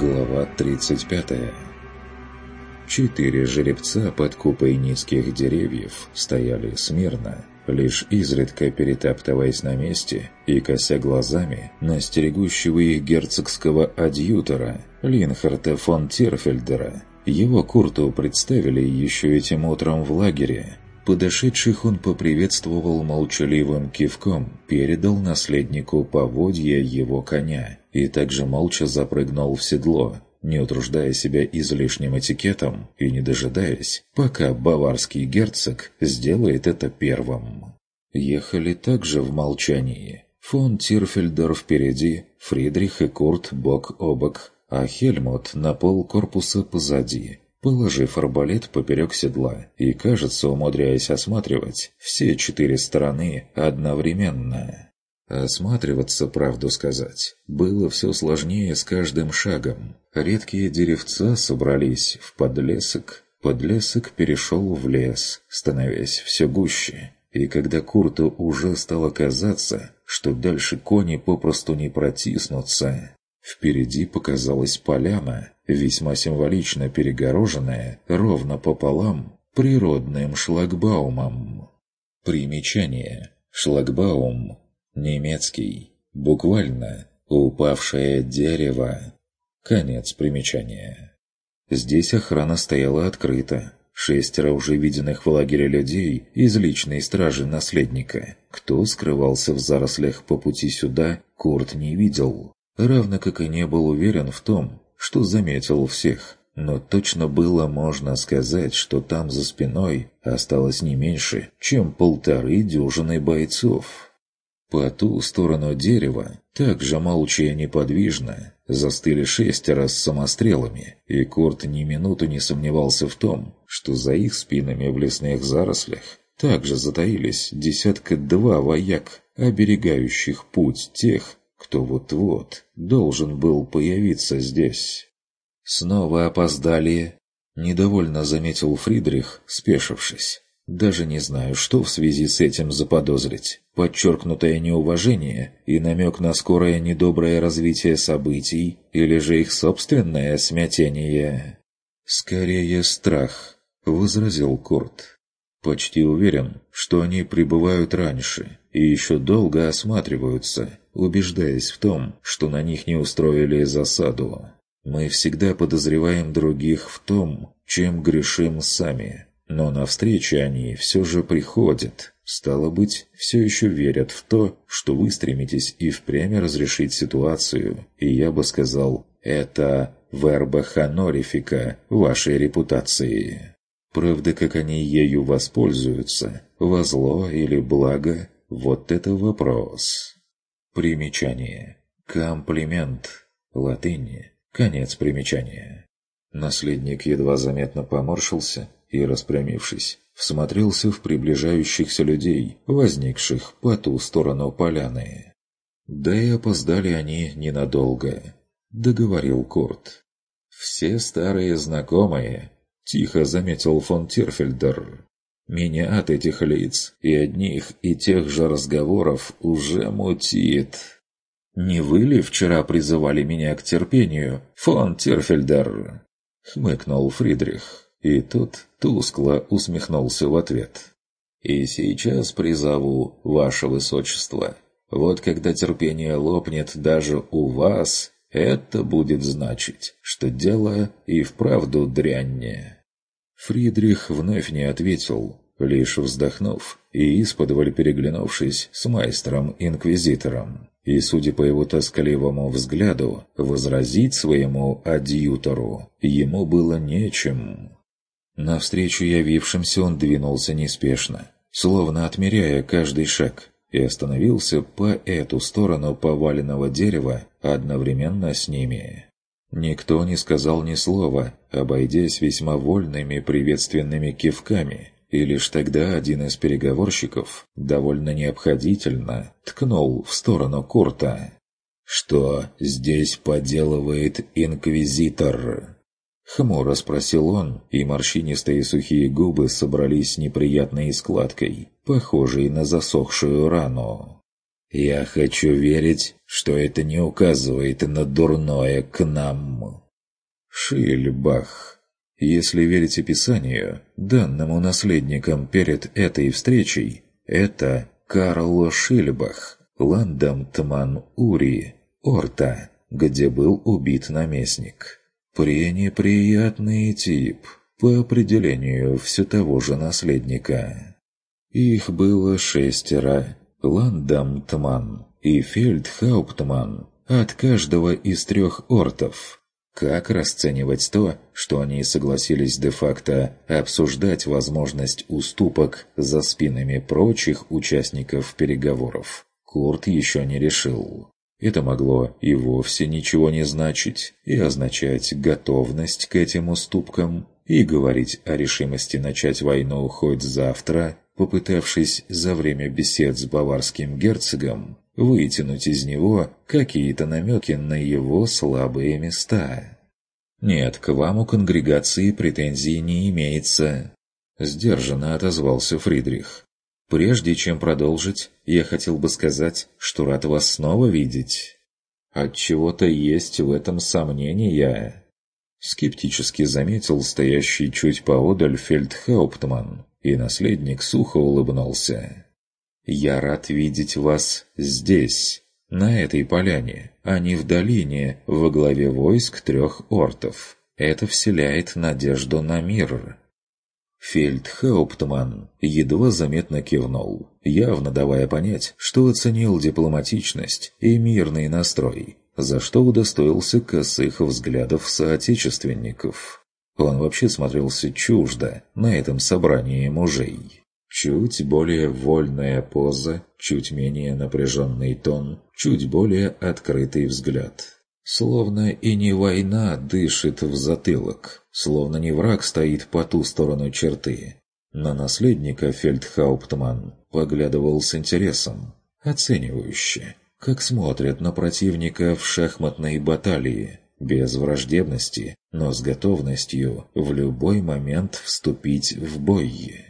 Глава 35 Четыре жеребца под купой низких деревьев стояли смирно, лишь изредка перетаптываясь на месте и кося глазами на стерегущего их герцогского адъютора Линхарта фон Тирфельдера. Его Курту представили еще этим утром в лагере. Подошедших он поприветствовал молчаливым кивком, передал наследнику поводья его коня и также молча запрыгнул в седло, не утруждая себя излишним этикетом и не дожидаясь, пока баварский герцог сделает это первым. Ехали также в молчании. Фон Тирфельдер впереди, Фридрих и Курт бок о бок, а Хельмут на пол корпуса позади, положив арбалет поперек седла и, кажется, умудряясь осматривать все четыре стороны одновременно. Осматриваться, правду сказать, было все сложнее с каждым шагом. Редкие деревца собрались в подлесок, подлесок перешел в лес, становясь все гуще. И когда Курту уже стало казаться, что дальше кони попросту не протиснутся, впереди показалась поляна, весьма символично перегороженная ровно пополам природным шлагбаумом. Примечание. Шлагбаум Немецкий. Буквально «упавшее дерево». Конец примечания. Здесь охрана стояла открыто. Шестеро уже виденных в лагере людей из личной стражи наследника. Кто скрывался в зарослях по пути сюда, Курт не видел. Равно как и не был уверен в том, что заметил всех. Но точно было можно сказать, что там за спиной осталось не меньше, чем полторы дюжины бойцов. По ту сторону дерева, также молча и неподвижно, застыли шестеро с самострелами, и Курт ни минуту не сомневался в том, что за их спинами в лесных зарослях также затаились десятка-два вояк, оберегающих путь тех, кто вот-вот должен был появиться здесь. «Снова опоздали», — недовольно заметил Фридрих, спешившись. Даже не знаю, что в связи с этим заподозрить. Подчеркнутое неуважение и намек на скорое недоброе развитие событий или же их собственное смятение. «Скорее страх», — возразил Курт. «Почти уверен, что они прибывают раньше и еще долго осматриваются, убеждаясь в том, что на них не устроили засаду. Мы всегда подозреваем других в том, чем грешим сами». Но на встречи они все же приходят. Стало быть, все еще верят в то, что вы стремитесь и впрямь разрешить ситуацию. И я бы сказал, это верба хонорифика вашей репутации. Правда, как они ею воспользуются, во зло или благо, вот это вопрос. Примечание. Комплимент. Латыни. Конец примечания. Наследник едва заметно поморщился, и, распрямившись, всмотрелся в приближающихся людей, возникших по ту сторону поляны. Да и опоздали они ненадолго, — договорил Курт. «Все старые знакомые», — тихо заметил фон Тирфельдер. «Меня от этих лиц и одних и тех же разговоров уже мутит». «Не вы ли вчера призывали меня к терпению, фон Тирфельдер?» — хмыкнул Фридрих. И тот тускло усмехнулся в ответ. «И сейчас призову, ваше высочество. Вот когда терпение лопнет даже у вас, это будет значить, что дело и вправду дрянне». Фридрих вновь не ответил, лишь вздохнув и исподволь переглянувшись с майстром-инквизитором. И, судя по его тоскливому взгляду, возразить своему адъютору ему было нечем. Навстречу явившимся он двинулся неспешно, словно отмеряя каждый шаг, и остановился по эту сторону поваленного дерева одновременно с ними. Никто не сказал ни слова, обойдясь весьма вольными приветственными кивками, и лишь тогда один из переговорщиков довольно необходительно ткнул в сторону Курта. «Что здесь поделывает инквизитор?» Хмуро спросил он, и морщинистые сухие губы собрались неприятной складкой, похожей на засохшую рану. «Я хочу верить, что это не указывает на дурное к нам». Шильбах. Если верить описанию, данному наследникам перед этой встречей, это Карл Шильбах, Ландамтман Ури, Орта, где был убит наместник. Пренеприятный тип, по определению все того же наследника. Их было шестеро, Ландамтман и Фельдхауптман, от каждого из трех ортов – как расценивать то, что они согласились де-факто обсуждать возможность уступок за спинами прочих участников переговоров? Курт еще не решил. Это могло и вовсе ничего не значить, и означать готовность к этим уступкам, и говорить о решимости начать войну хоть завтра, попытавшись за время бесед с баварским герцогом вытянуть из него какие-то намеки на его слабые места. «Нет, к вам у конгрегации претензий не имеется», — сдержанно отозвался Фридрих. «Прежде чем продолжить, я хотел бы сказать, что рад вас снова видеть. Отчего-то есть в этом сомнения». Скептически заметил стоящий чуть поодаль фельдхауптман, и наследник сухо улыбнулся. Я рад видеть вас здесь, на этой поляне, а не в долине во главе войск трех ортов. Это вселяет надежду на мир». Фельдхауптман едва заметно кивнул, явно давая понять, что оценил дипломатичность и мирный настрой, за что удостоился косых взглядов соотечественников. Он вообще смотрелся чуждо на этом собрании мужей. Чуть более вольная поза, чуть менее напряженный тон, чуть более открытый взгляд. Словно и не война дышит в затылок, словно не враг стоит по ту сторону черты. На наследника фельдхауптман поглядывал с интересом, оценивающе, как смотрят на противника в шахматной баталии, без враждебности, но с готовностью в любой момент вступить в бой.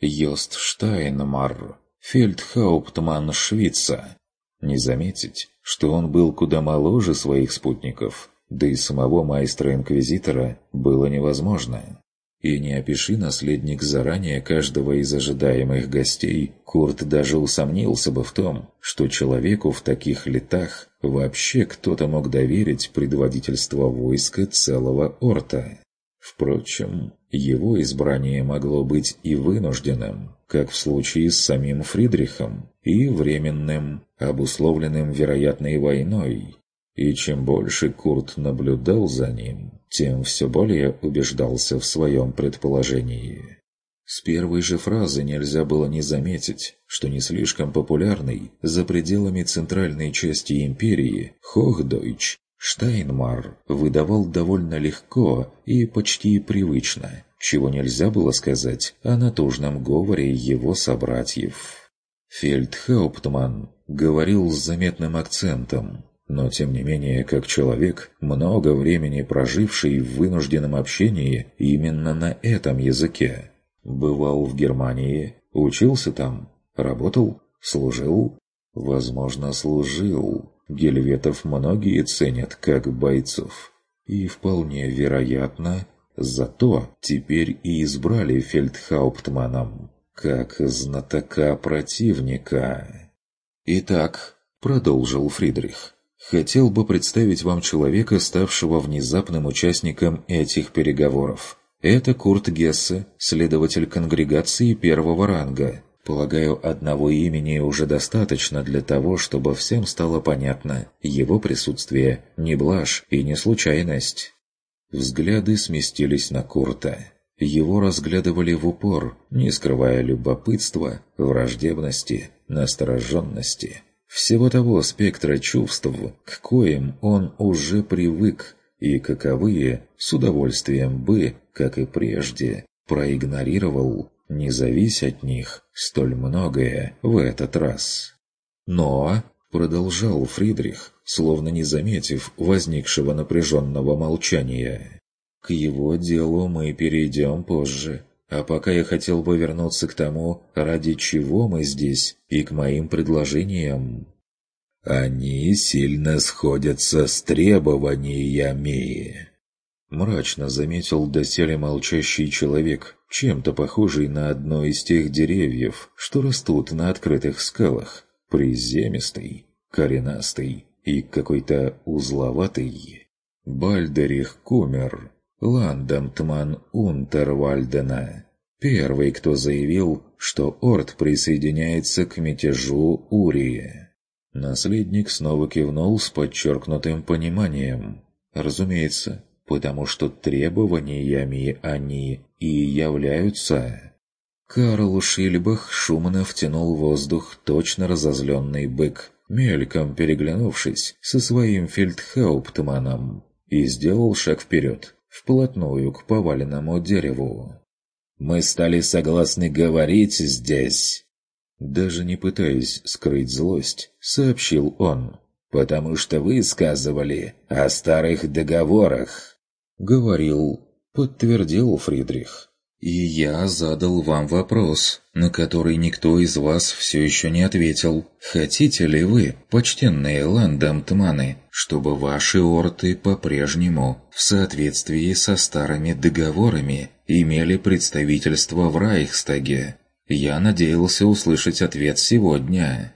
Йост Штайнмар, фельдхауптман Швейца. Не заметить, что он был куда моложе своих спутников, да и самого майстра-инквизитора было невозможно. И не опиши наследник заранее каждого из ожидаемых гостей, Курт даже усомнился бы в том, что человеку в таких летах вообще кто-то мог доверить предводительство войска целого Орта. Впрочем, его избрание могло быть и вынужденным, как в случае с самим Фридрихом, и временным, обусловленным вероятной войной. И чем больше Курт наблюдал за ним, тем все более убеждался в своем предположении. С первой же фразы нельзя было не заметить, что не слишком популярный за пределами центральной части империи Хохдойч Штайнмар выдавал довольно легко и почти привычно, чего нельзя было сказать о натужном говоре его собратьев. Фельдхауптман говорил с заметным акцентом, но тем не менее, как человек, много времени проживший в вынужденном общении именно на этом языке. Бывал в Германии, учился там, работал, служил, возможно, служил. Гельветов многие ценят как бойцов. И вполне вероятно, зато теперь и избрали фельдхауптманом, как знатока противника. «Итак», — продолжил Фридрих, — «хотел бы представить вам человека, ставшего внезапным участником этих переговоров. Это Курт Гессе, следователь конгрегации первого ранга, Полагаю, одного имени уже достаточно для того, чтобы всем стало понятно. Его присутствие не блажь и не случайность. Взгляды сместились на Курта. Его разглядывали в упор, не скрывая любопытства, враждебности, настороженности. Всего того спектра чувств, к коим он уже привык, и каковые с удовольствием бы, как и прежде, проигнорировал не завись от них столь многое в этот раз. Но, продолжал Фридрих, словно не заметив возникшего напряженного молчания, к его делу мы перейдем позже. А пока я хотел бы вернуться к тому, ради чего мы здесь, и к моим предложениям. Они сильно сходятся с требованиями. Мрачно заметил доселе молчащий человек, чем-то похожий на одно из тех деревьев, что растут на открытых скалах, приземистый, коренастый и какой-то узловатый. Бальдерих Кумер, Ландамтман Унтервальдена, первый, кто заявил, что Орд присоединяется к мятежу Урии. Наследник снова кивнул с подчеркнутым пониманием. Разумеется, потому что требованиями они и являются. Карл Шильбах шумно втянул воздух, точно разозленный бык, мельком переглянувшись со своим фельдхауптманом, и сделал шаг вперед, вплотную к поваленному дереву. «Мы стали согласны говорить здесь!» Даже не пытаясь скрыть злость, сообщил он. «Потому что вы сказывали о старых договорах!» «Говорил», — подтвердил Фридрих. «И я задал вам вопрос, на который никто из вас все еще не ответил. Хотите ли вы, почтенные ландамтманы, чтобы ваши орты по-прежнему, в соответствии со старыми договорами, имели представительство в Райхстаге? Я надеялся услышать ответ сегодня».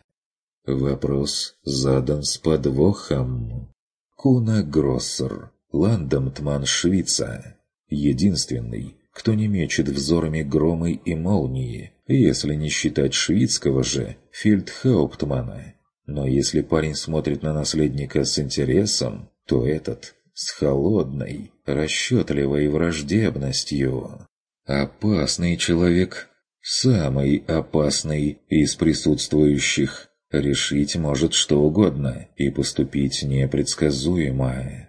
Вопрос задан с подвохом. Куна Гроссер Ландамтман Швица. Единственный, кто не мечет взорами громы и молнии, если не считать шведского же фельдхауптмана. Но если парень смотрит на наследника с интересом, то этот с холодной, расчетливой враждебностью. Опасный человек, самый опасный из присутствующих, решить может что угодно и поступить непредсказуемо.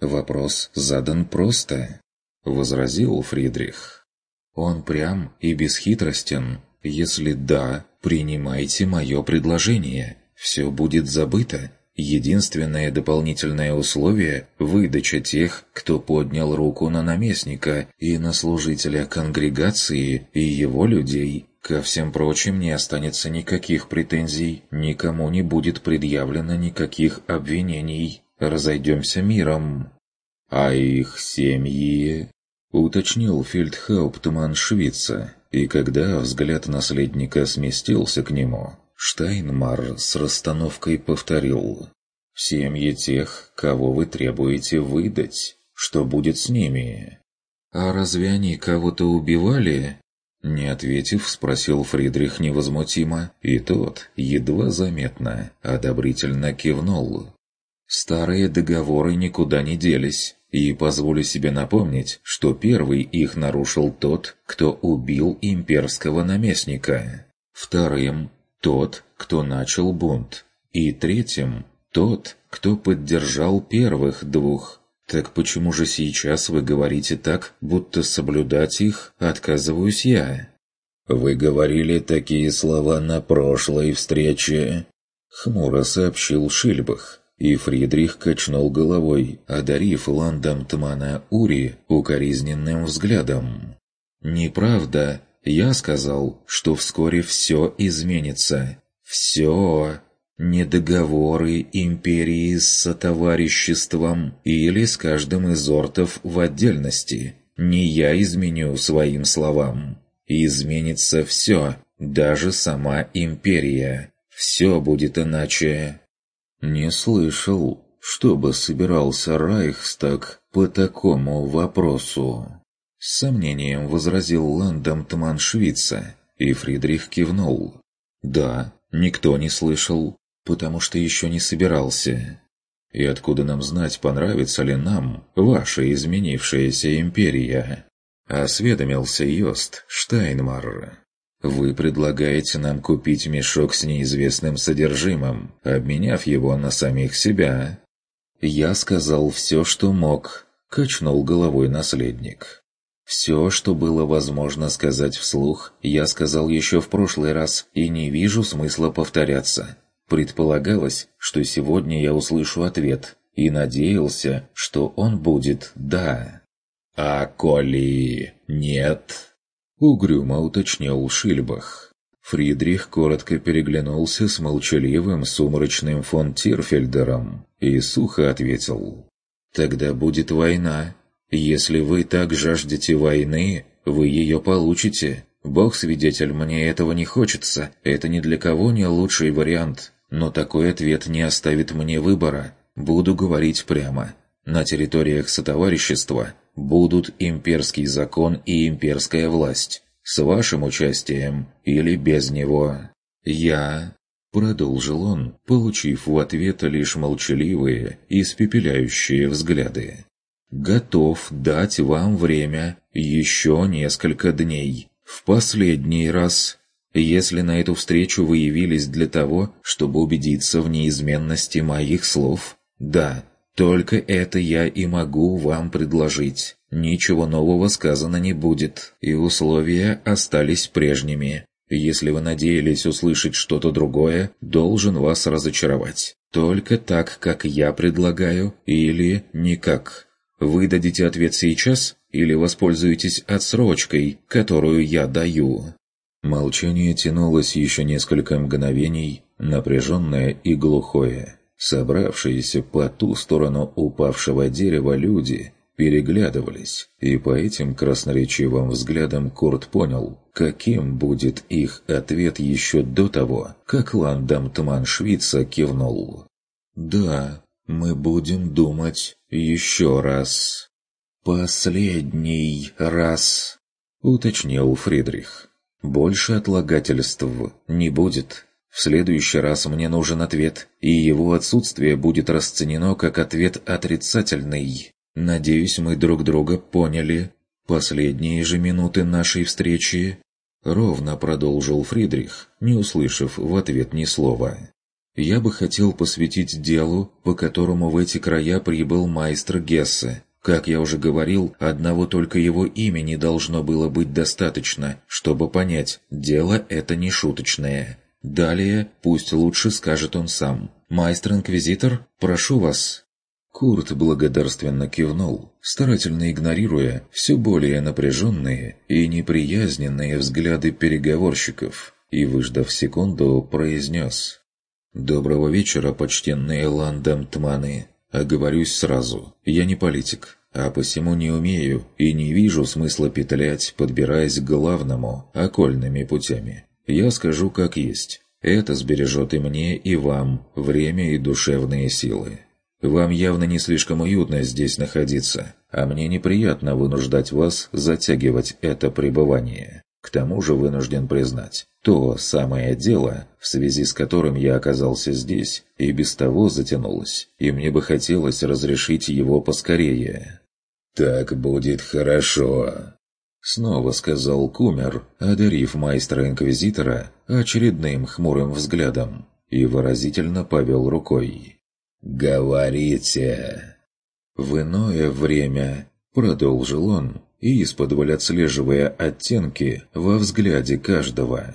«Вопрос задан просто», — возразил Фридрих. «Он прям и бесхитростен. Если да, принимайте мое предложение. Все будет забыто. Единственное дополнительное условие – выдача тех, кто поднял руку на наместника и на служителя конгрегации и его людей. Ко всем прочим не останется никаких претензий, никому не будет предъявлено никаких обвинений разойдемся миром. А их семьи, уточнил фельдхауптман Швица, и когда взгляд наследника сместился к нему, Штайнмар с расстановкой повторил «Семьи тех, кого вы требуете выдать, что будет с ними?» «А разве они кого-то убивали?» Не ответив, спросил Фридрих невозмутимо, и тот, едва заметно, одобрительно кивнул. Старые договоры никуда не делись, и позволю себе напомнить, что первый их нарушил тот, кто убил имперского наместника. Вторым – тот, кто начал бунт. И третьим – тот, кто поддержал первых двух. Так почему же сейчас вы говорите так, будто соблюдать их отказываюсь я? «Вы говорили такие слова на прошлой встрече», — хмуро сообщил Шильбах. И Фридрих качнул головой, одарив Ландамтмана Ури укоризненным взглядом. «Неправда. Я сказал, что вскоре все изменится. Все. Не договоры империи с сотовариществом или с каждым из ортов в отдельности. Не я изменю своим словам. Изменится все, даже сама империя. Все будет иначе. Не слышал, чтобы собирался Райхстаг по такому вопросу. С сомнением возразил Ландамтман Швица, и Фридрих кивнул. Да, никто не слышал, потому что еще не собирался. И откуда нам знать, понравится ли нам ваша изменившаяся империя? Осведомился Йост Штайнмар. Вы предлагаете нам купить мешок с неизвестным содержимым, обменяв его на самих себя. Я сказал все, что мог, качнул головой наследник. Все, что было возможно сказать вслух, я сказал еще в прошлый раз, и не вижу смысла повторяться. Предполагалось, что сегодня я услышу ответ, и надеялся, что он будет «да». «А коли нет?» Угрюмо уточнил Шильбах. Фридрих коротко переглянулся с молчаливым сумрачным фон Тирфельдером и сухо ответил. «Тогда будет война. Если вы так жаждете войны, вы ее получите. Бог свидетель, мне этого не хочется. Это ни для кого не лучший вариант. Но такой ответ не оставит мне выбора. Буду говорить прямо. На территориях сотоварищества будут имперский закон и имперская власть. С вашим участием или без него. Я Продолжил он, получив в ответ лишь молчаливые, испепеляющие взгляды. «Готов дать вам время еще несколько дней. В последний раз, если на эту встречу вы явились для того, чтобы убедиться в неизменности моих слов, да, только это я и могу вам предложить. Ничего нового сказано не будет, и условия остались прежними. Если вы надеялись услышать что-то другое, должен вас разочаровать. Только так, как я предлагаю, или никак. Вы дадите ответ сейчас или воспользуетесь отсрочкой, которую я даю?» Молчание тянулось еще несколько мгновений, напряженное и глухое. Собравшиеся по ту сторону упавшего дерева люди переглядывались, и по этим красноречивым взглядам Курт понял, каким будет их ответ еще до того, как Ландам Тманшвица кивнул. «Да, мы будем думать еще раз». «Последний раз», — уточнил Фридрих. «Больше отлагательств не будет. В следующий раз мне нужен ответ, и его отсутствие будет расценено как ответ отрицательный. Надеюсь, мы друг друга поняли. Последние же минуты нашей встречи Ровно продолжил Фридрих, не услышав в ответ ни слова. «Я бы хотел посвятить делу, по которому в эти края прибыл майстер Гессе. Как я уже говорил, одного только его имени должно было быть достаточно, чтобы понять, дело это не шуточное. Далее, пусть лучше скажет он сам. «Майстер-инквизитор, прошу вас». Курт благодарственно кивнул, старательно игнорируя все более напряженные и неприязненные взгляды переговорщиков, и, выждав секунду, произнес «Доброго вечера, почтенные ландамтманы. Оговорюсь сразу, я не политик, а посему не умею и не вижу смысла петлять, подбираясь к главному окольными путями. Я скажу как есть. Это сбережет и мне, и вам время и душевные силы. Вам явно не слишком уютно здесь находиться, а мне неприятно вынуждать вас затягивать это пребывание. К тому же вынужден признать, то самое дело, в связи с которым я оказался здесь, и без того затянулось, и мне бы хотелось разрешить его поскорее. «Так будет хорошо», — снова сказал Кумер, одарив майстра-инквизитора очередным хмурым взглядом, и выразительно повел рукой. «Говорите!» «В иное время», — продолжил он, из-под отслеживая оттенки во взгляде каждого.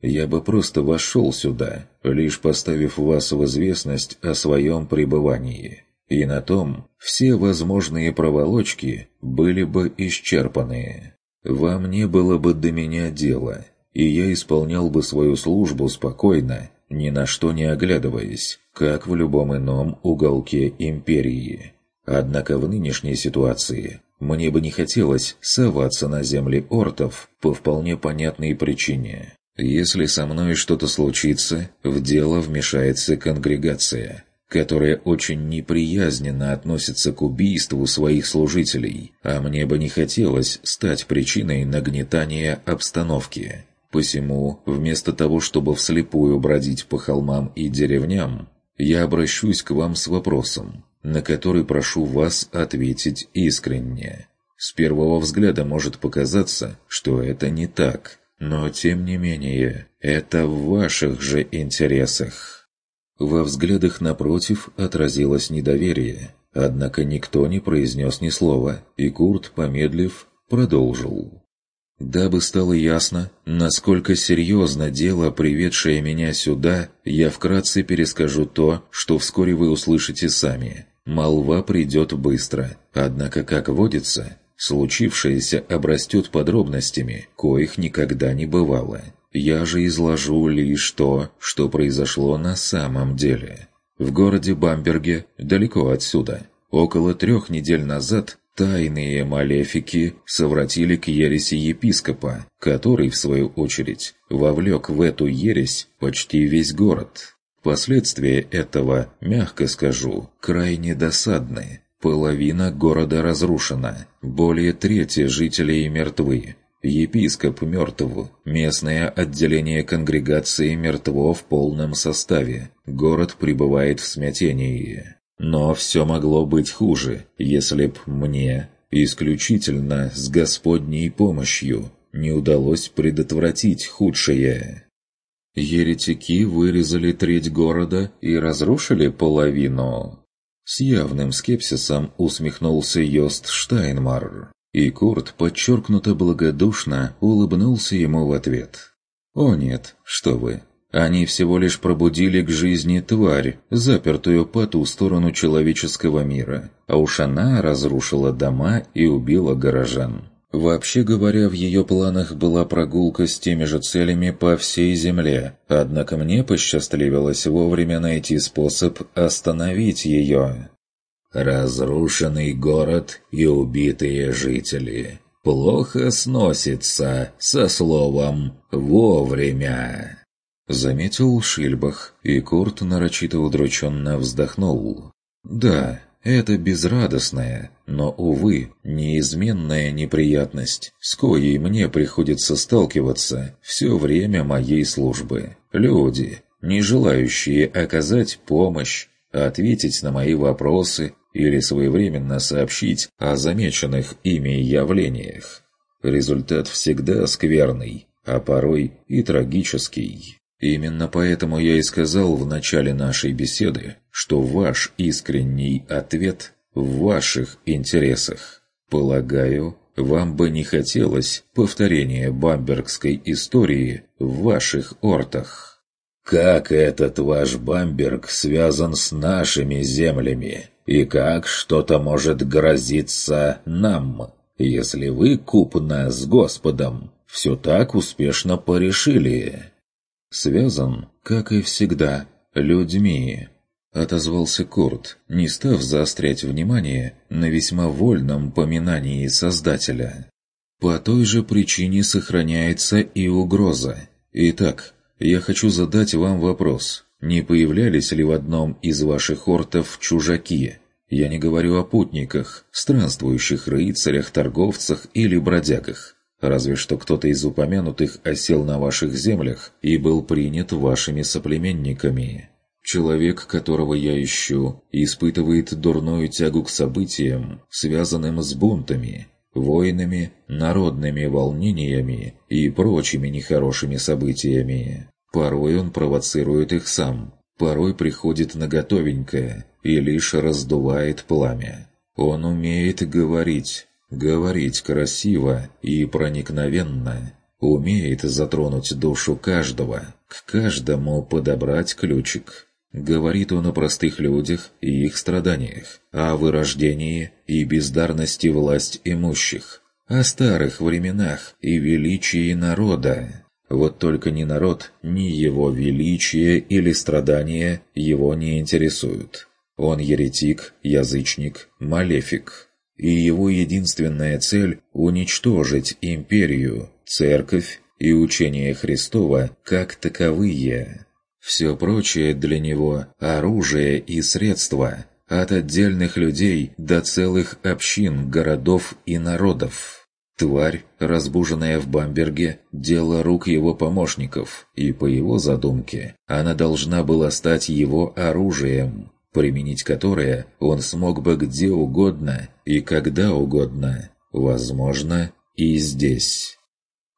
«Я бы просто вошел сюда, лишь поставив вас в известность о своем пребывании, и на том все возможные проволочки были бы исчерпаны. Вам не было бы до меня дела, и я исполнял бы свою службу спокойно ни на что не оглядываясь, как в любом ином уголке империи. Однако в нынешней ситуации мне бы не хотелось соваться на земли ортов по вполне понятной причине. Если со мной что-то случится, в дело вмешается конгрегация, которая очень неприязненно относится к убийству своих служителей, а мне бы не хотелось стать причиной нагнетания обстановки. Посему, вместо того, чтобы вслепую бродить по холмам и деревням, я обращусь к вам с вопросом, на который прошу вас ответить искренне. С первого взгляда может показаться, что это не так, но тем не менее, это в ваших же интересах. Во взглядах напротив отразилось недоверие, однако никто не произнес ни слова, и Курт, помедлив, продолжил. Дабы стало ясно, насколько серьезно дело, приведшее меня сюда, я вкратце перескажу то, что вскоре вы услышите сами. Молва придет быстро, однако, как водится, случившееся обрастет подробностями, коих никогда не бывало. Я же изложу лишь то, что произошло на самом деле. В городе Бамберге, далеко отсюда, около трех недель назад Тайные малефики совратили к ереси епископа, который, в свою очередь, вовлек в эту ересь почти весь город. Последствия этого, мягко скажу, крайне досадны. Половина города разрушена, более трети жителей мертвы. Епископ мертв, местное отделение конгрегации мертво в полном составе, город пребывает в смятении. Но все могло быть хуже, если б мне, исключительно с Господней помощью, не удалось предотвратить худшее. Еретики вырезали треть города и разрушили половину. С явным скепсисом усмехнулся Йост Штайнмар, и Курт подчеркнуто благодушно улыбнулся ему в ответ. «О нет, что вы, они всего лишь пробудили к жизни тварь, запертую по ту сторону человеческого мира, а уж она разрушила дома и убила горожан. Вообще говоря, в ее планах была прогулка с теми же целями по всей Земле, однако мне посчастливилось вовремя найти способ остановить ее. «Разрушенный город и убитые жители. Плохо сносится со словом «вовремя». Заметил Шильбах, и Курт нарочито удрученно вздохнул. «Да, это безрадостная, но, увы, неизменная неприятность, с коей мне приходится сталкиваться все время моей службы. Люди, не желающие оказать помощь, ответить на мои вопросы или своевременно сообщить о замеченных ими явлениях. Результат всегда скверный, а порой и трагический. Именно поэтому я и сказал в начале нашей беседы, что ваш искренний ответ в ваших интересах. Полагаю, вам бы не хотелось повторения бамбергской истории в ваших ортах. Как этот ваш Бамберг связан с нашими землями? И как что-то может грозиться нам, если вы купно с Господом все так успешно порешили?» связан, как и всегда, людьми», — отозвался Курт, не став заострять внимание на весьма вольном поминании Создателя. «По той же причине сохраняется и угроза. Итак, я хочу задать вам вопрос. Не появлялись ли в одном из ваших ортов чужаки? Я не говорю о путниках, странствующих рыцарях, торговцах или бродягах. Разве что кто-то из упомянутых осел на ваших землях и был принят вашими соплеменниками. Человек, которого я ищу, испытывает дурную тягу к событиям, связанным с бунтами, войнами, народными волнениями и прочими нехорошими событиями. Порой он провоцирует их сам, порой приходит на готовенькое и лишь раздувает пламя. Он умеет говорить, Говорить красиво и проникновенно. Умеет затронуть душу каждого, к каждому подобрать ключик. Говорит он о простых людях и их страданиях, о вырождении и бездарности власть имущих, о старых временах и величии народа. Вот только ни народ, ни его величие или страдания его не интересуют. Он еретик, язычник, малефик и его единственная цель – уничтожить империю, церковь и учение Христова как таковые. Все прочее для него – оружие и средства, от отдельных людей до целых общин, городов и народов. Тварь, разбуженная в Бамберге, дело рук его помощников, и по его задумке она должна была стать его оружием, применить которое он смог бы где угодно и когда угодно, возможно, и здесь.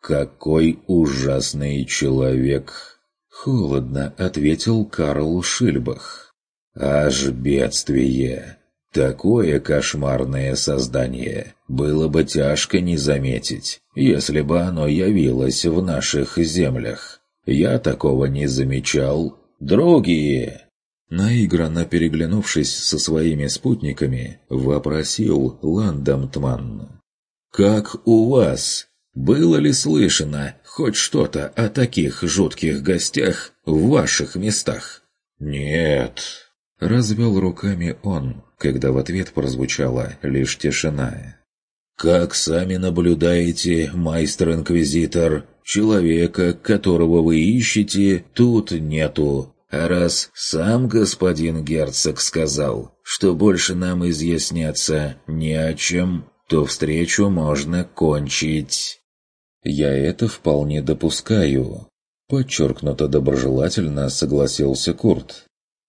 «Какой ужасный человек!» — холодно ответил Карл Шильбах. «Аж бедствие! Такое кошмарное создание было бы тяжко не заметить, если бы оно явилось в наших землях. Я такого не замечал. Другие!» Наигранно переглянувшись со своими спутниками, вопросил Ландамтман. «Как у вас? Было ли слышно хоть что-то о таких жутких гостях в ваших местах?» «Нет», — развел руками он, когда в ответ прозвучала лишь тишина. «Как сами наблюдаете, майстер-инквизитор, человека, которого вы ищете, тут нету. А раз сам господин герцог сказал, что больше нам изъясняться не о чем, то встречу можно кончить». «Я это вполне допускаю», — подчеркнуто доброжелательно согласился Курт.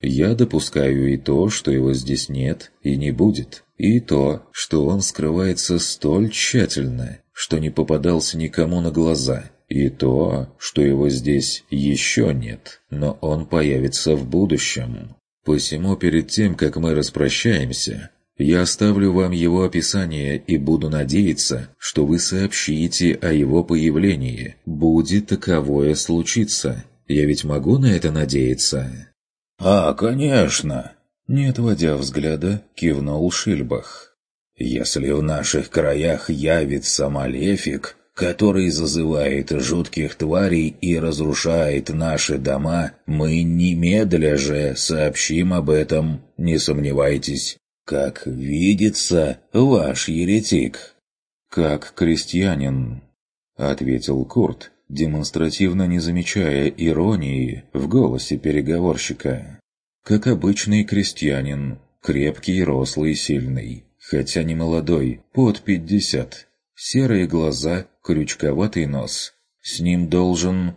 «Я допускаю и то, что его здесь нет и не будет, и то, что он скрывается столь тщательно, что не попадался никому на глаза, и то, что его здесь еще нет, но он появится в будущем. Посему перед тем, как мы распрощаемся, я оставлю вам его описание и буду надеяться, что вы сообщите о его появлении, будет таковое случиться. Я ведь могу на это надеяться?» «А, конечно!» Не отводя взгляда, кивнул Шильбах. «Если в наших краях явится малефик, который зазывает жутких тварей и разрушает наши дома, мы немедля же сообщим об этом, не сомневайтесь. «Как видится, ваш еретик». «Как крестьянин», — ответил Курт, демонстративно не замечая иронии в голосе переговорщика. «Как обычный крестьянин, крепкий, рослый, сильный, хотя не молодой, под пятьдесят. Серые глаза, крючковатый нос. С ним должен...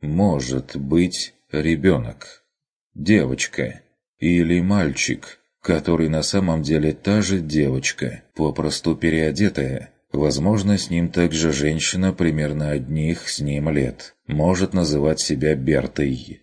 может быть ребенок. Девочка. Или мальчик» который на самом деле та же девочка, попросту переодетая. Возможно, с ним также женщина примерно одних с ним лет, может называть себя Бертой.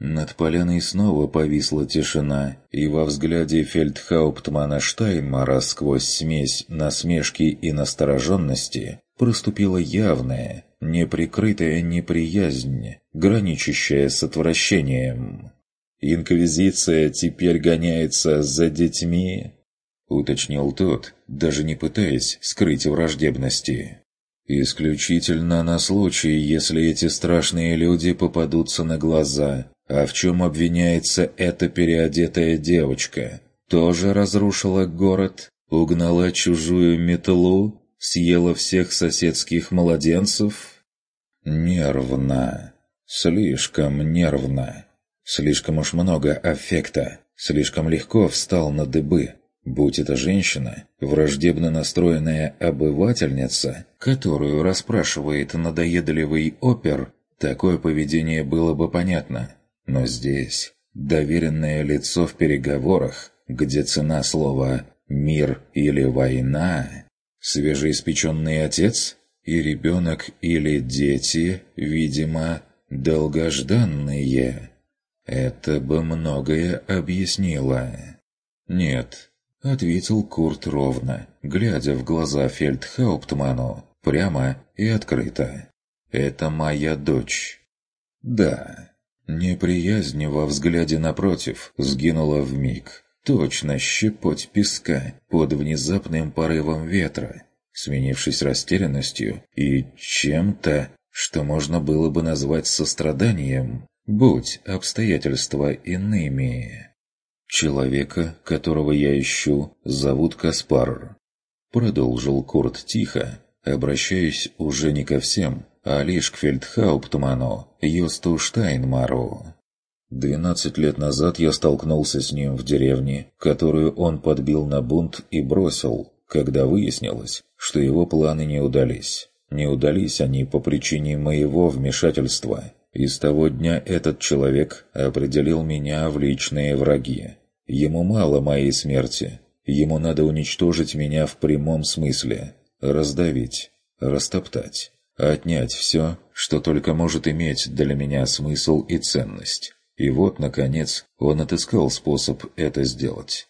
Над поляной снова повисла тишина, и во взгляде фельдхауптмана Штайнмара сквозь смесь насмешки и настороженности проступила явная, неприкрытая неприязнь, граничащая с отвращением. «Инквизиция теперь гоняется за детьми?» — уточнил тот, даже не пытаясь скрыть враждебности. «Исключительно на случай, если эти страшные люди попадутся на глаза. А в чем обвиняется эта переодетая девочка? Тоже разрушила город, угнала чужую метлу, съела всех соседских младенцев?» «Нервно. Слишком нервно». Слишком уж много аффекта, слишком легко встал на дыбы. Будь это женщина, враждебно настроенная обывательница, которую расспрашивает надоедливый опер, такое поведение было бы понятно. Но здесь доверенное лицо в переговорах, где цена слова «мир» или «война», свежеиспеченный отец и ребенок или дети, видимо, долгожданные. Это бы многое объяснило. «Нет», — ответил Курт ровно, глядя в глаза фельдхауптману, прямо и открыто. «Это моя дочь». «Да». Неприязнь во взгляде напротив сгинула в миг. Точно щепоть песка под внезапным порывом ветра, сменившись растерянностью и чем-то, что можно было бы назвать состраданием, будь обстоятельства иными. Человека, которого я ищу, зовут Каспар. Продолжил Курт тихо, обращаясь уже не ко всем, а лишь к фельдхауптману Йосту Штайнмару. Двенадцать лет назад я столкнулся с ним в деревне, которую он подбил на бунт и бросил, когда выяснилось, что его планы не удались. Не удались они по причине моего вмешательства – и с того дня этот человек определил меня в личные враги. Ему мало моей смерти. Ему надо уничтожить меня в прямом смысле. Раздавить, растоптать, отнять все, что только может иметь для меня смысл и ценность. И вот, наконец, он отыскал способ это сделать.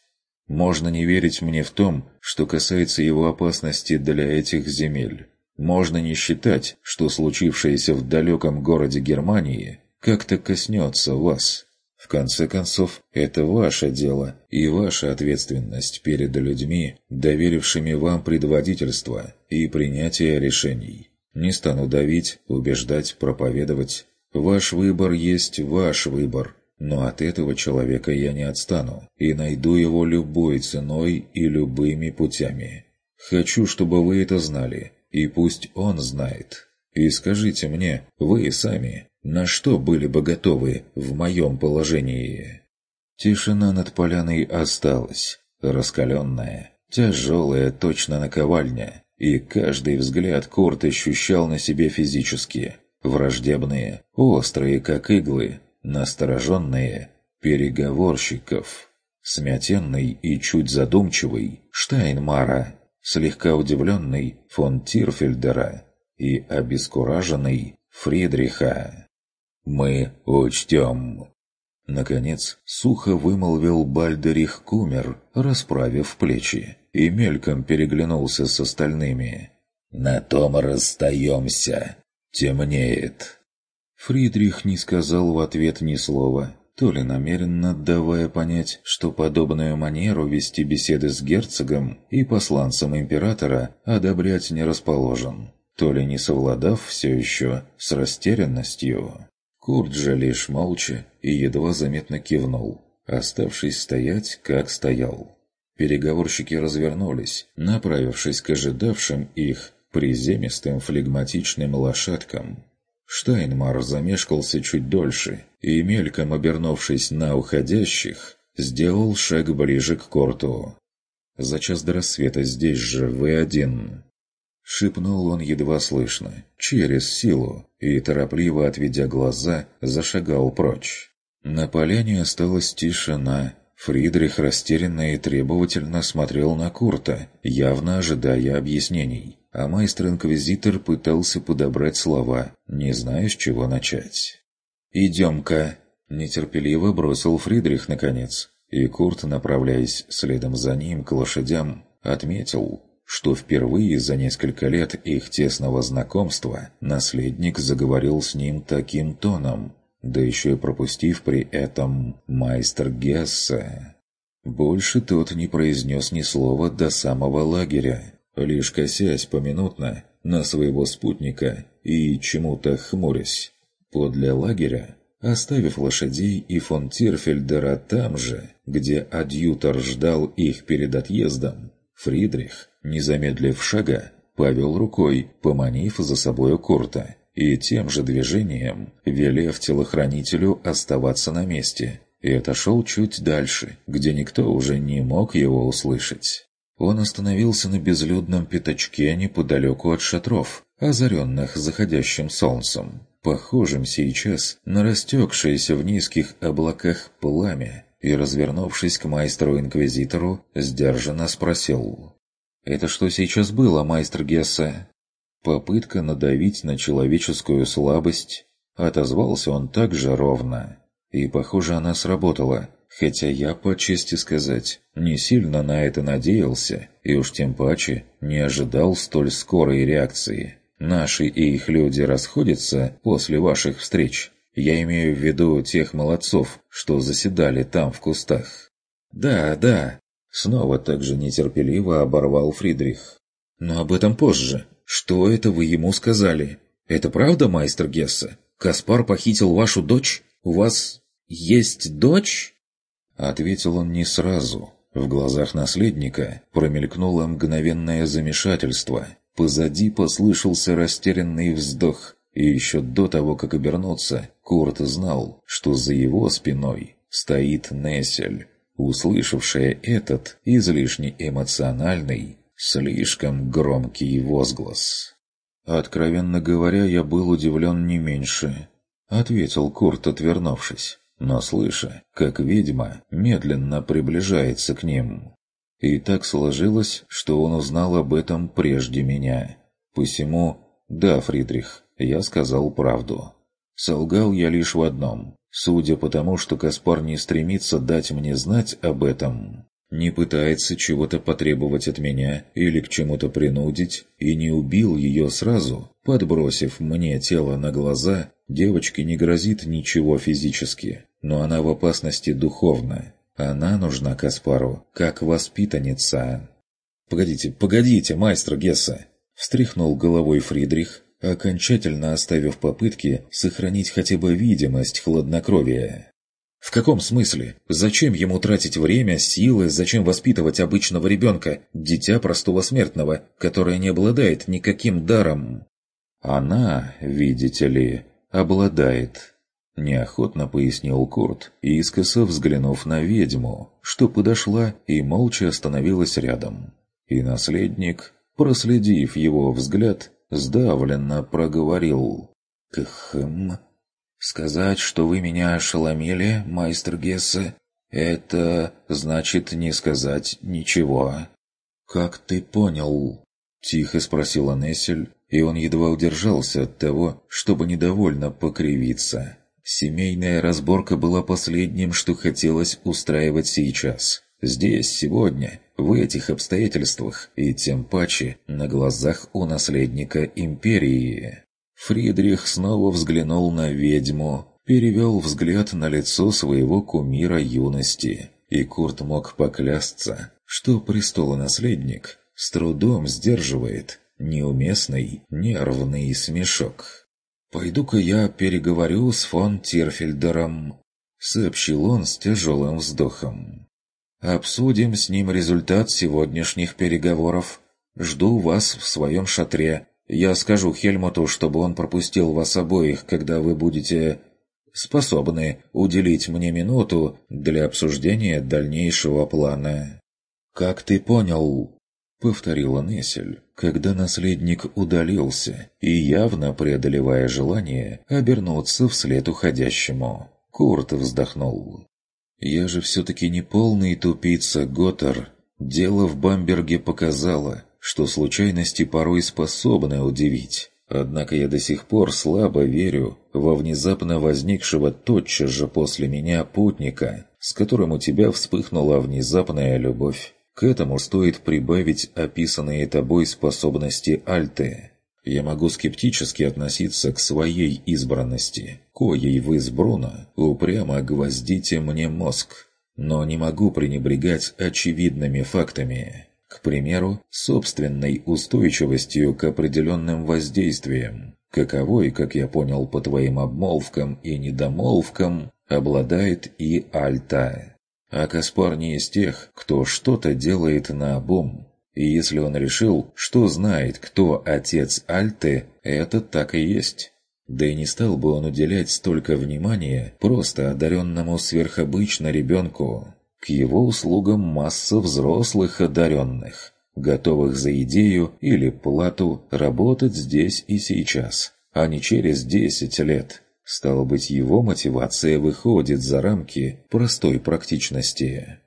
Можно не верить мне в том, что касается его опасности для этих земель. Можно не считать, что случившееся в далеком городе Германии как-то коснется вас. В конце концов, это ваше дело и ваша ответственность перед людьми, доверившими вам предводительство и принятие решений. Не стану давить, убеждать, проповедовать. Ваш выбор есть ваш выбор, но от этого человека я не отстану и найду его любой ценой и любыми путями. Хочу, чтобы вы это знали, и пусть он знает. И скажите мне, вы сами, на что были бы готовы в моем положении?» Тишина над поляной осталась, раскаленная, тяжелая точно наковальня, и каждый взгляд Курт ощущал на себе физически. Враждебные, острые, как иглы, настороженные, переговорщиков. Смятенный и чуть задумчивый Штайнмара, слегка удивленный фон Тирфельдера и обескураженный Фридриха. «Мы учтем». Наконец, сухо вымолвил Бальдерих Кумер, расправив плечи, и мельком переглянулся с остальными. «На том расстаемся. Темнеет». Фридрих не сказал в ответ ни слова, то ли намеренно давая понять, что подобную манеру вести беседы с герцогом и посланцем императора одобрять не расположен, то ли не совладав все еще с растерянностью. Курт же лишь молча и едва заметно кивнул, оставшись стоять, как стоял. Переговорщики развернулись, направившись к ожидавшим их приземистым флегматичным лошадкам. Штайнмар замешкался чуть дольше и, мельком обернувшись на уходящих, сделал шаг ближе к корту. «За час до рассвета здесь же вы один». Шепнул он едва слышно, через силу, и, торопливо отведя глаза, зашагал прочь. На поляне осталась тишина. Фридрих растерянно и требовательно смотрел на Курта, явно ожидая объяснений а майстер-инквизитор пытался подобрать слова, не зная, с чего начать. «Идем-ка!» – нетерпеливо бросил Фридрих наконец, и Курт, направляясь следом за ним к лошадям, отметил, что впервые за несколько лет их тесного знакомства наследник заговорил с ним таким тоном, да еще и пропустив при этом майстер Гесса. Больше тот не произнес ни слова до самого лагеря, лишь косясь поминутно на своего спутника и чему-то хмурясь. Подле лагеря, оставив лошадей и фон Тирфельдера там же, где адъютор ждал их перед отъездом, Фридрих, не замедлив шага, повел рукой, поманив за собою Курта, и тем же движением, велев телохранителю оставаться на месте, и отошел чуть дальше, где никто уже не мог его услышать. Он остановился на безлюдном пятачке неподалеку от шатров, озаренных заходящим солнцем, похожим сейчас на растекшееся в низких облаках пламя, и, развернувшись к майстру-инквизитору, сдержанно спросил. «Это что сейчас было, майстер Гесса?» Попытка надавить на человеческую слабость. Отозвался он так же ровно. И, похоже, она сработала, Хотя я, по чести сказать, не сильно на это надеялся, и уж тем паче не ожидал столь скорой реакции. Наши и их люди расходятся после ваших встреч. Я имею в виду тех молодцов, что заседали там в кустах. Да, да, снова так же нетерпеливо оборвал Фридрих. Но об этом позже. Что это вы ему сказали? Это правда, майстер Гесса? Каспар похитил вашу дочь? У вас есть дочь? Ответил он не сразу. В глазах наследника промелькнуло мгновенное замешательство. Позади послышался растерянный вздох. И еще до того, как обернуться, Курт знал, что за его спиной стоит Нессель, услышавшая этот излишне эмоциональный, слишком громкий возглас. «Откровенно говоря, я был удивлен не меньше», — ответил Курт, отвернувшись но слыша, как ведьма медленно приближается к ним. И так сложилось, что он узнал об этом прежде меня. Посему, да, Фридрих, я сказал правду. Солгал я лишь в одном. Судя по тому, что Каспар не стремится дать мне знать об этом, не пытается чего-то потребовать от меня или к чему-то принудить, и не убил ее сразу, подбросив мне тело на глаза, девочке не грозит ничего физически, но она в опасности духовно. Она нужна Каспару, как воспитанница. «Погодите, погодите, майстер Гесса!» Встряхнул головой Фридрих, окончательно оставив попытки сохранить хотя бы видимость хладнокровия. В каком смысле? Зачем ему тратить время, силы, зачем воспитывать обычного ребенка, дитя простого смертного, которое не обладает никаким даром? Она, видите ли, обладает. Неохотно пояснил Курт, искоса взглянув на ведьму, что подошла и молча остановилась рядом. И наследник, проследив его взгляд, сдавленно проговорил. «Кхм, Сказать, что вы меня ошеломили, майстер Гессе, это значит не сказать ничего. «Как ты понял?» – тихо спросила Нессель, и он едва удержался от того, чтобы недовольно покривиться. Семейная разборка была последним, что хотелось устраивать сейчас. Здесь, сегодня, в этих обстоятельствах, и тем паче на глазах у наследника империи. Фридрих снова взглянул на ведьму, перевел взгляд на лицо своего кумира юности, и Курт мог поклясться, что престолонаследник с трудом сдерживает неуместный нервный смешок. «Пойду-ка я переговорю с фон Тирфельдером», — сообщил он с тяжелым вздохом. «Обсудим с ним результат сегодняшних переговоров. Жду вас в своем шатре я скажу Хельмуту, чтобы он пропустил вас обоих, когда вы будете способны уделить мне минуту для обсуждения дальнейшего плана». «Как ты понял?» — повторила Нессель, когда наследник удалился и, явно преодолевая желание, обернуться вслед уходящему. Курт вздохнул. «Я же все-таки не полный тупица, Готтер. Дело в Бамберге показало, что случайности порой способны удивить. Однако я до сих пор слабо верю во внезапно возникшего тотчас же после меня путника, с которым у тебя вспыхнула внезапная любовь. К этому стоит прибавить описанные тобой способности Альты. Я могу скептически относиться к своей избранности, коей вы с Бруно упрямо гвоздите мне мозг, но не могу пренебрегать очевидными фактами. К примеру, собственной устойчивостью к определенным воздействиям, каковой, как я понял по твоим обмолвкам и недомолвкам, обладает и Альта. А Каспар не из тех, кто что-то делает на обум. И если он решил, что знает, кто отец Альты, это так и есть. Да и не стал бы он уделять столько внимания просто одаренному сверхобычно ребенку. К его услугам масса взрослых одаренных, готовых за идею или плату работать здесь и сейчас, а не через 10 лет. Стало быть, его мотивация выходит за рамки простой практичности.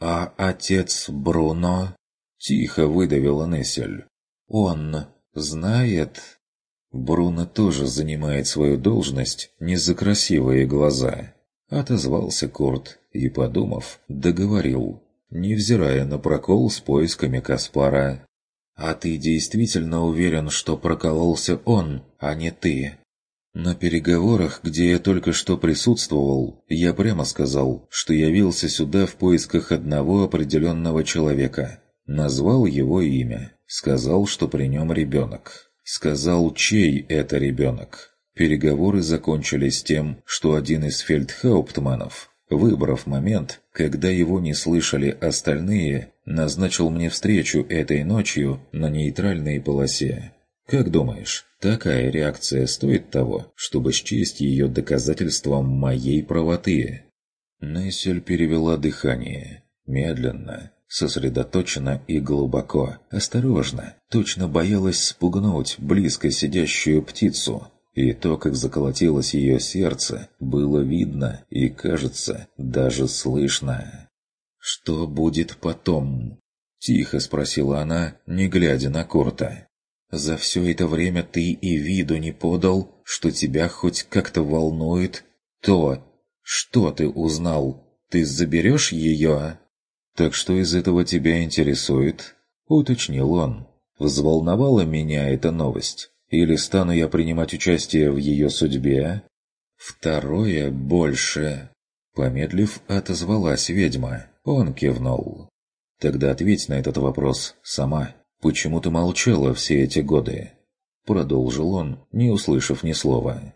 «А отец Бруно?» – тихо выдавила Нессель. «Он знает?» Бруно тоже занимает свою должность не за красивые глаза. Отозвался Курт и, подумав, договорил, невзирая на прокол с поисками Каспара. «А ты действительно уверен, что прокололся он, а не ты?» На переговорах, где я только что присутствовал, я прямо сказал, что явился сюда в поисках одного определенного человека. Назвал его имя, сказал, что при нем ребенок. Сказал, чей это ребенок. Переговоры закончились тем, что один из фельдхауптманов, выбрав момент, когда его не слышали остальные, назначил мне встречу этой ночью на нейтральной полосе. Как думаешь, такая реакция стоит того, чтобы счесть ее доказательством моей правоты? Нессель перевела дыхание. Медленно, сосредоточенно и глубоко, осторожно, точно боялась спугнуть близко сидящую птицу, и то, как заколотилось ее сердце, было видно и, кажется, даже слышно. «Что будет потом?» – тихо спросила она, не глядя на Корта. «За все это время ты и виду не подал, что тебя хоть как-то волнует то, что ты узнал. Ты заберешь ее?» «Так что из этого тебя интересует?» – уточнил он. Взволновала меня эта новость. Или стану я принимать участие в ее судьбе? Второе больше. Помедлив, отозвалась ведьма. Он кивнул. Тогда ответь на этот вопрос сама. Почему ты молчала все эти годы? Продолжил он, не услышав ни слова.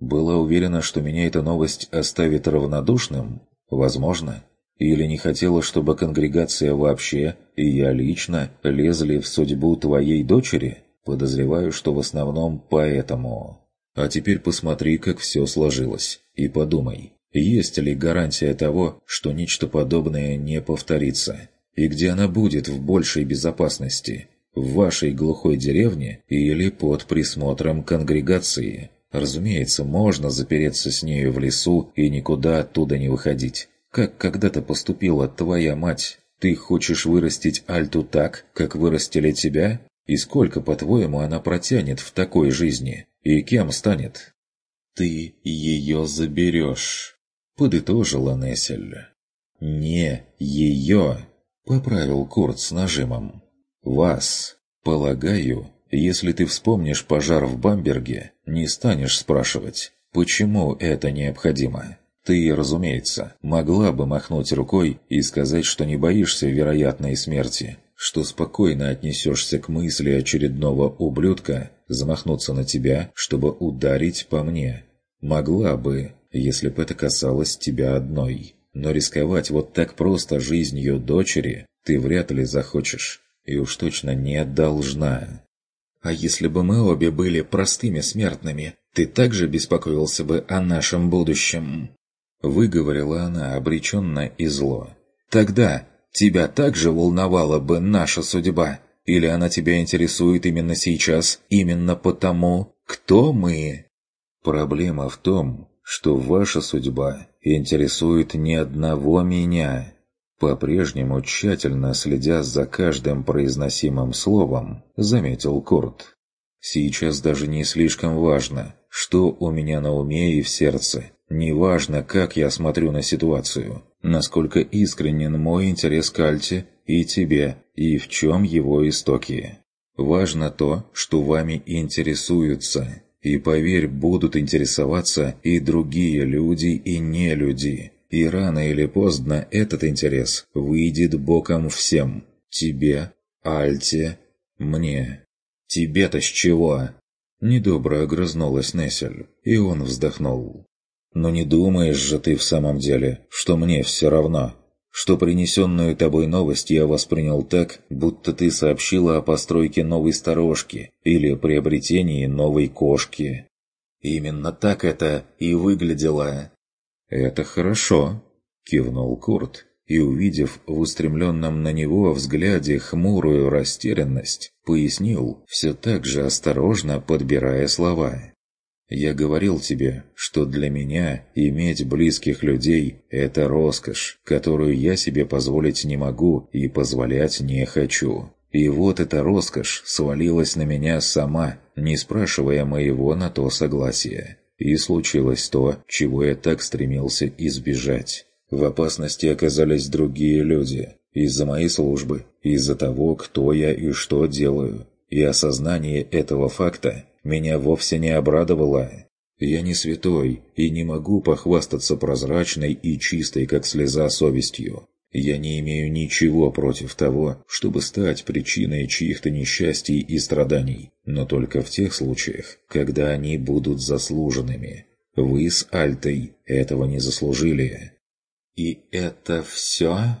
Была уверена, что меня эта новость оставит равнодушным? Возможно. Или не хотела, чтобы конгрегация вообще и я лично лезли в судьбу твоей дочери? Подозреваю, что в основном поэтому. А теперь посмотри, как все сложилось, и подумай, есть ли гарантия того, что нечто подобное не повторится? И где она будет в большей безопасности? В вашей глухой деревне или под присмотром конгрегации? Разумеется, можно запереться с нею в лесу и никуда оттуда не выходить. Как когда-то поступила твоя мать? Ты хочешь вырастить Альту так, как вырастили тебя? И сколько, по-твоему, она протянет в такой жизни? И кем станет? Ты ее заберешь. — подытожила Нессель. «Не ее!» — поправил Курт с нажимом. «Вас. Полагаю, если ты вспомнишь пожар в Бамберге, не станешь спрашивать, почему это необходимо. Ты, разумеется, могла бы махнуть рукой и сказать, что не боишься вероятной смерти, что спокойно отнесешься к мысли очередного ублюдка замахнуться на тебя, чтобы ударить по мне. Могла бы, если бы это касалось тебя одной. Но рисковать вот так просто жизнью дочери ты вряд ли захочешь. И уж точно не должна. А если бы мы обе были простыми смертными, ты также беспокоился бы о нашем будущем?» Выговорила она обреченно и зло. «Тогда тебя также волновала бы наша судьба? Или она тебя интересует именно сейчас, именно потому, кто мы?» «Проблема в том, что ваша судьба интересует ни одного меня. По-прежнему тщательно следя за каждым произносимым словом, заметил Курт. Сейчас даже не слишком важно, что у меня на уме и в сердце. Не важно, как я смотрю на ситуацию, насколько искренен мой интерес к Альте и тебе, и в чем его истоки. Важно то, что вами интересуются, и поверь, будут интересоваться и другие люди, и не люди. И рано или поздно этот интерес выйдет боком всем. Тебе, Альте, мне. Тебе-то с чего? Недобро огрызнулась Нессель, и он вздохнул. «Но не думаешь же ты в самом деле, что мне все равно?» что принесенную тобой новость я воспринял так, будто ты сообщила о постройке новой сторожки или приобретении новой кошки. Именно так это и выглядело. «Это хорошо», — кивнул Курт, и, увидев в устремленном на него взгляде хмурую растерянность, пояснил, все так же осторожно подбирая слова. Я говорил тебе, что для меня иметь близких людей – это роскошь, которую я себе позволить не могу и позволять не хочу. И вот эта роскошь свалилась на меня сама, не спрашивая моего на то согласия. И случилось то, чего я так стремился избежать. В опасности оказались другие люди. Из-за моей службы, из-за того, кто я и что делаю. И осознание этого факта меня вовсе не обрадовало. Я не святой и не могу похвастаться прозрачной и чистой, как слеза, совестью. Я не имею ничего против того, чтобы стать причиной чьих-то несчастий и страданий, но только в тех случаях, когда они будут заслуженными. Вы с Альтой этого не заслужили. И это все?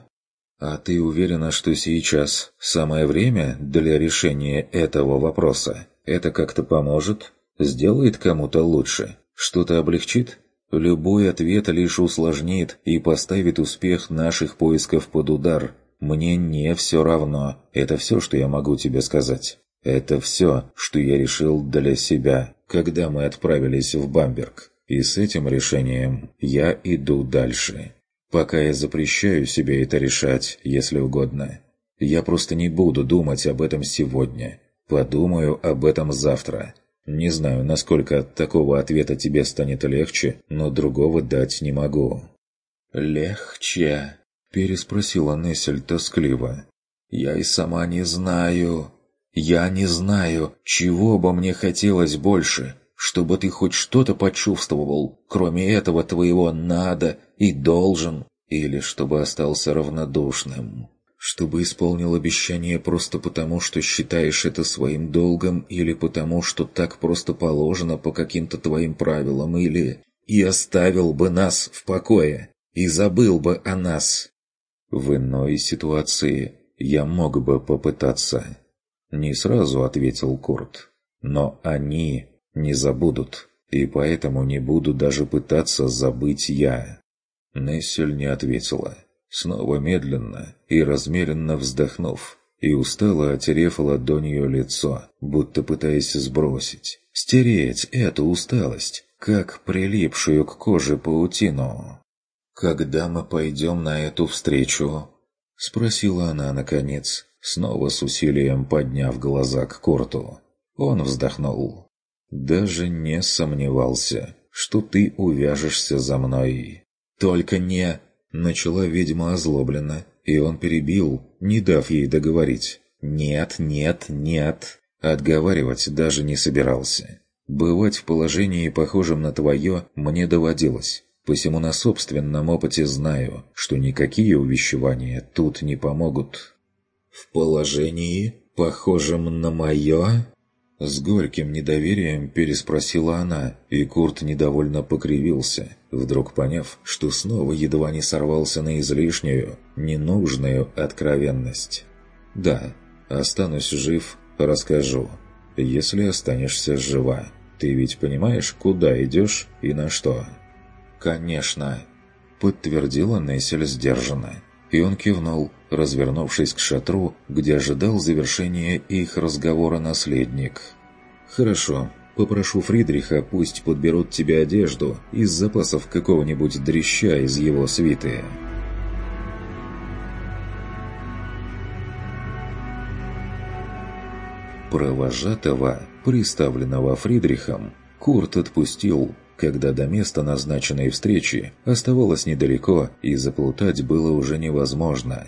А ты уверена, что сейчас самое время для решения этого вопроса? Это как-то поможет? Сделает кому-то лучше? Что-то облегчит? Любой ответ лишь усложнит и поставит успех наших поисков под удар. Мне не все равно. Это все, что я могу тебе сказать. Это все, что я решил для себя, когда мы отправились в Бамберг. И с этим решением я иду дальше. Пока я запрещаю себе это решать, если угодно. Я просто не буду думать об этом сегодня. Подумаю об этом завтра. Не знаю, насколько от такого ответа тебе станет легче, но другого дать не могу». «Легче?» – переспросила Нессель тоскливо. «Я и сама не знаю. Я не знаю, чего бы мне хотелось больше, чтобы ты хоть что-то почувствовал, кроме этого твоего «надо» и «должен», или чтобы остался равнодушным» чтобы исполнил обещание просто потому, что считаешь это своим долгом, или потому, что так просто положено по каким-то твоим правилам, или... И оставил бы нас в покое, и забыл бы о нас. В иной ситуации я мог бы попытаться. Не сразу ответил Курт. Но они не забудут, и поэтому не буду даже пытаться забыть я. Нессель не ответила. Снова медленно и размеренно вздохнув, и устало отерев ладонью лицо, будто пытаясь сбросить, стереть эту усталость, как прилипшую к коже паутину. «Когда мы пойдем на эту встречу?» — спросила она наконец, снова с усилием подняв глаза к Корту. Он вздохнул. «Даже не сомневался, что ты увяжешься за мной. Только не...» Начала ведьма озлобленно, и он перебил, не дав ей договорить. «Нет, нет, нет!» Отговаривать даже не собирался. Бывать в положении, похожем на твое, мне доводилось. Посему на собственном опыте знаю, что никакие увещевания тут не помогут. «В положении, похожем на мое?» С горьким недоверием переспросила она, и Курт недовольно покривился, вдруг поняв, что снова едва не сорвался на излишнюю, ненужную откровенность. «Да, останусь жив, расскажу. Если останешься жива, ты ведь понимаешь, куда идешь и на что?» «Конечно», — подтвердила Нессель сдержанно, и он кивнул, развернувшись к шатру, где ожидал завершения их разговора наследник. «Хорошо, попрошу Фридриха, пусть подберут тебе одежду из запасов какого-нибудь дрища из его свиты». Провожатого, приставленного Фридрихом, Курт отпустил, когда до места назначенной встречи оставалось недалеко и заплутать было уже невозможно.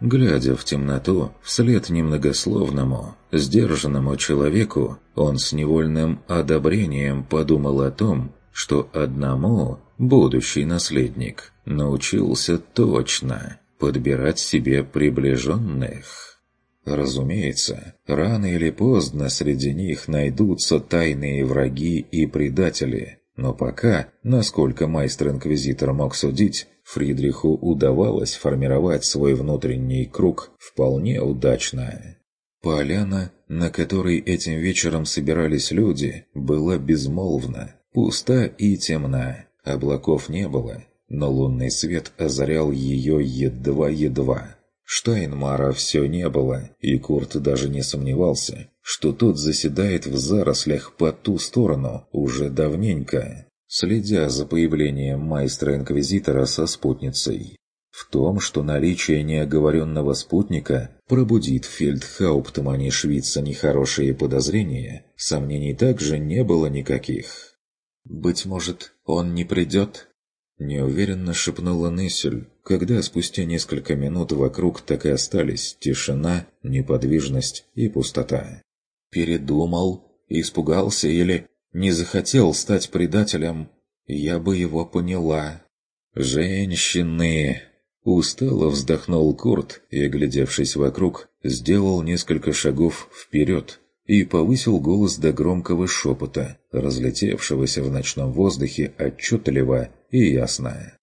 Глядя в темноту, вслед немногословному, сдержанному человеку, он с невольным одобрением подумал о том, что одному будущий наследник научился точно подбирать себе приближенных. Разумеется, рано или поздно среди них найдутся тайные враги и предатели, но пока, насколько майстер-инквизитор мог судить, Фридриху удавалось формировать свой внутренний круг вполне удачно. Поляна, на которой этим вечером собирались люди, была безмолвна, пуста и темна. Облаков не было, но лунный свет озарял ее едва-едва. Штайнмара все не было, и Курт даже не сомневался, что тот заседает в зарослях по ту сторону уже давненько следя за появлением майстра-инквизитора со спутницей. В том, что наличие неоговоренного спутника пробудит в фельдхауптмане Швейца нехорошие подозрения, сомнений также не было никаких. «Быть может, он не придет?» Неуверенно шепнула Нессель, когда спустя несколько минут вокруг так и остались тишина, неподвижность и пустота. «Передумал? Испугался или не захотел стать предателем, я бы его поняла. «Женщины!» Устало вздохнул Курт и, оглядевшись вокруг, сделал несколько шагов вперед и повысил голос до громкого шепота, разлетевшегося в ночном воздухе отчетливо и ясно.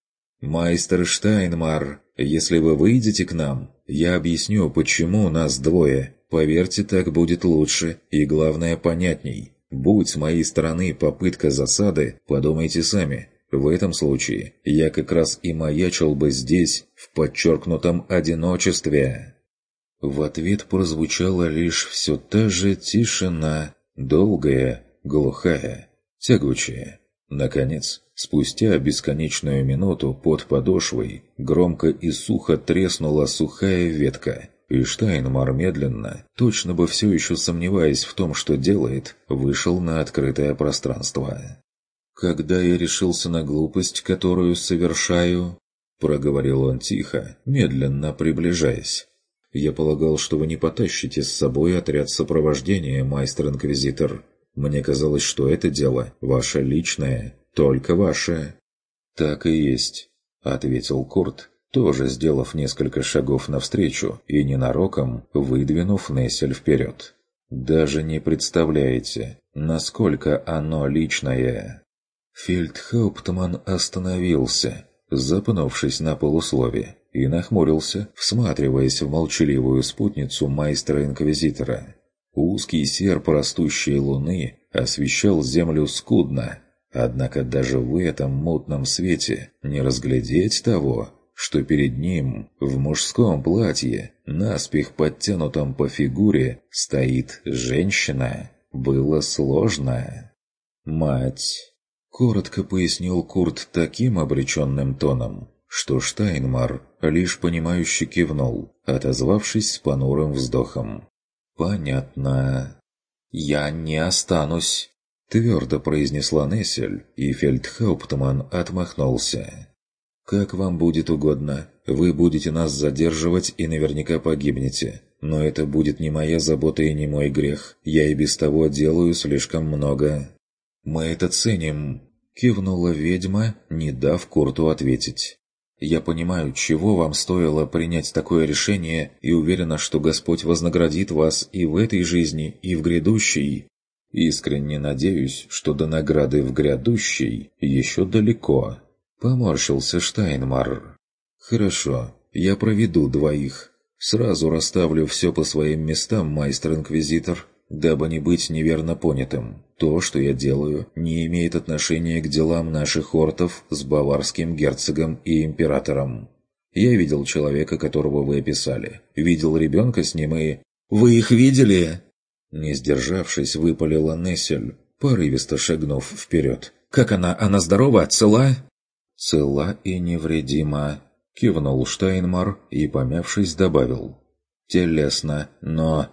«Майстер Штайнмар, если вы выйдете к нам, я объясню, почему нас двое. Поверьте, так будет лучше и, главное, понятней. Будь с моей стороны попытка засады, подумайте сами. В этом случае я как раз и маячил бы здесь, в подчеркнутом одиночестве. В ответ прозвучала лишь все та же тишина, долгая, глухая, тягучая. Наконец, спустя бесконечную минуту под подошвой громко и сухо треснула сухая ветка, и Штайнмар медленно, точно бы все еще сомневаясь в том, что делает, вышел на открытое пространство. «Когда я решился на глупость, которую совершаю...» — проговорил он тихо, медленно приближаясь. «Я полагал, что вы не потащите с собой отряд сопровождения, майстер-инквизитор. Мне казалось, что это дело ваше личное, только ваше». «Так и есть», — ответил Курт, тоже сделав несколько шагов навстречу и ненароком выдвинув Нессель вперед. «Даже не представляете, насколько оно личное!» Фельдхауптман остановился, запнувшись на полуслове, и нахмурился, всматриваясь в молчаливую спутницу майстра-инквизитора. Узкий серп растущей луны освещал землю скудно, однако даже в этом мутном свете не разглядеть того, что перед ним в мужском платье, наспех подтянутом по фигуре, стоит женщина, было сложно. «Мать!» — коротко пояснил Курт таким обреченным тоном, что Штайнмар лишь понимающе кивнул, отозвавшись с понурым вздохом. «Понятно. Я не останусь», — твердо произнесла Нессель, и фельдхауптман отмахнулся. «Как вам будет угодно. Вы будете нас задерживать и наверняка погибнете. Но это будет не моя забота и не мой грех. Я и без того делаю слишком много». «Мы это ценим», — кивнула ведьма, не дав Курту ответить. Я понимаю, чего вам стоило принять такое решение и уверена, что Господь вознаградит вас и в этой жизни, и в грядущей. Искренне надеюсь, что до награды в грядущей еще далеко. Поморщился Штайнмар. Хорошо, я проведу двоих. Сразу расставлю все по своим местам, майстер-инквизитор дабы не быть неверно понятым. То, что я делаю, не имеет отношения к делам наших ортов с баварским герцогом и императором. Я видел человека, которого вы описали. Видел ребенка с ним и... «Вы их видели?» Не сдержавшись, выпалила Нессель, порывисто шагнув вперед. «Как она? Она здорова? Цела?» «Цела и невредима», — кивнул Штайнмар и, помявшись, добавил. «Телесно, но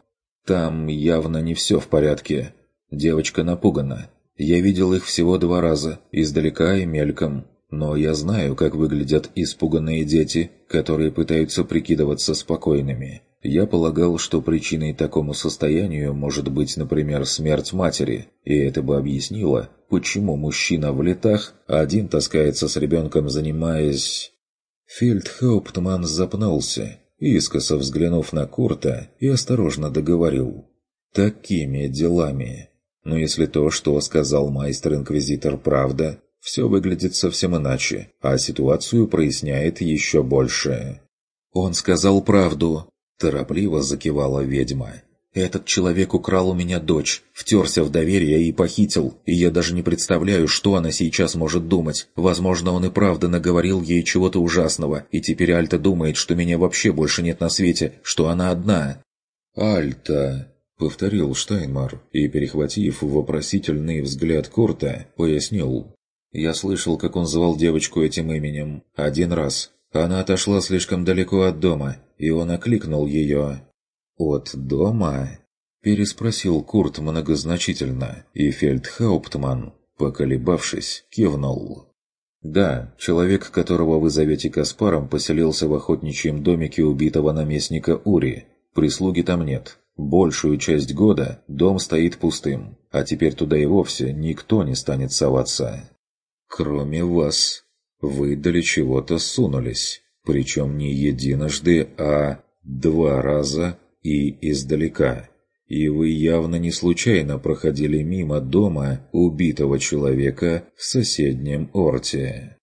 там явно не все в порядке. Девочка напугана. Я видел их всего два раза, издалека и мельком. Но я знаю, как выглядят испуганные дети, которые пытаются прикидываться спокойными. Я полагал, что причиной такому состоянию может быть, например, смерть матери, и это бы объяснило, почему мужчина в летах один таскается с ребенком, занимаясь... Фельдхауптман запнулся искоса взглянув на Курта и осторожно договорил. «Такими делами. Но если то, что сказал майстер-инквизитор, правда, все выглядит совсем иначе, а ситуацию проясняет еще больше». «Он сказал правду», – торопливо закивала ведьма. Этот человек украл у меня дочь, втерся в доверие и похитил, и я даже не представляю, что она сейчас может думать. Возможно, он и правда наговорил ей чего-то ужасного, и теперь Альта думает, что меня вообще больше нет на свете, что она одна. «Альта», — повторил Штайнмар, и, перехватив вопросительный взгляд Курта, пояснил. «Я слышал, как он звал девочку этим именем. Один раз. Она отошла слишком далеко от дома, и он окликнул ее. «От дома?» – переспросил Курт многозначительно, и Фельдхауптман, поколебавшись, кивнул. «Да, человек, которого вы зовете Каспаром, поселился в охотничьем домике убитого наместника Ури. Прислуги там нет. Большую часть года дом стоит пустым, а теперь туда и вовсе никто не станет соваться. Кроме вас. Вы для чего-то сунулись, причем не единожды, а два раза и издалека. И вы явно не случайно проходили мимо дома убитого человека в соседнем орте.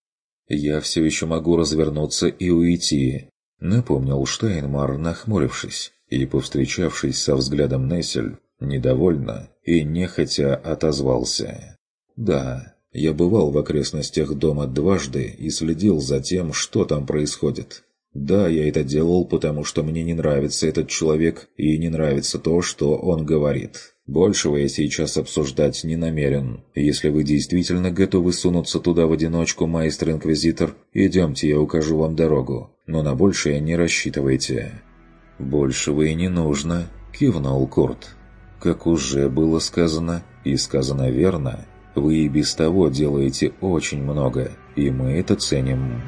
«Я все еще могу развернуться и уйти», — напомнил Штайнмар, нахмурившись и, повстречавшись со взглядом Нессель, недовольно и нехотя отозвался. «Да, я бывал в окрестностях дома дважды и следил за тем, что там происходит. Да, я это делал, потому что мне не нравится этот человек и не нравится то, что он говорит. Большего я сейчас обсуждать не намерен. Если вы действительно готовы сунуться туда в одиночку, майстер-инквизитор, идемте, я укажу вам дорогу. Но на большее не рассчитывайте». «Большего и не нужно», — кивнул Курт. «Как уже было сказано, и сказано верно, вы и без того делаете очень много, и мы это ценим».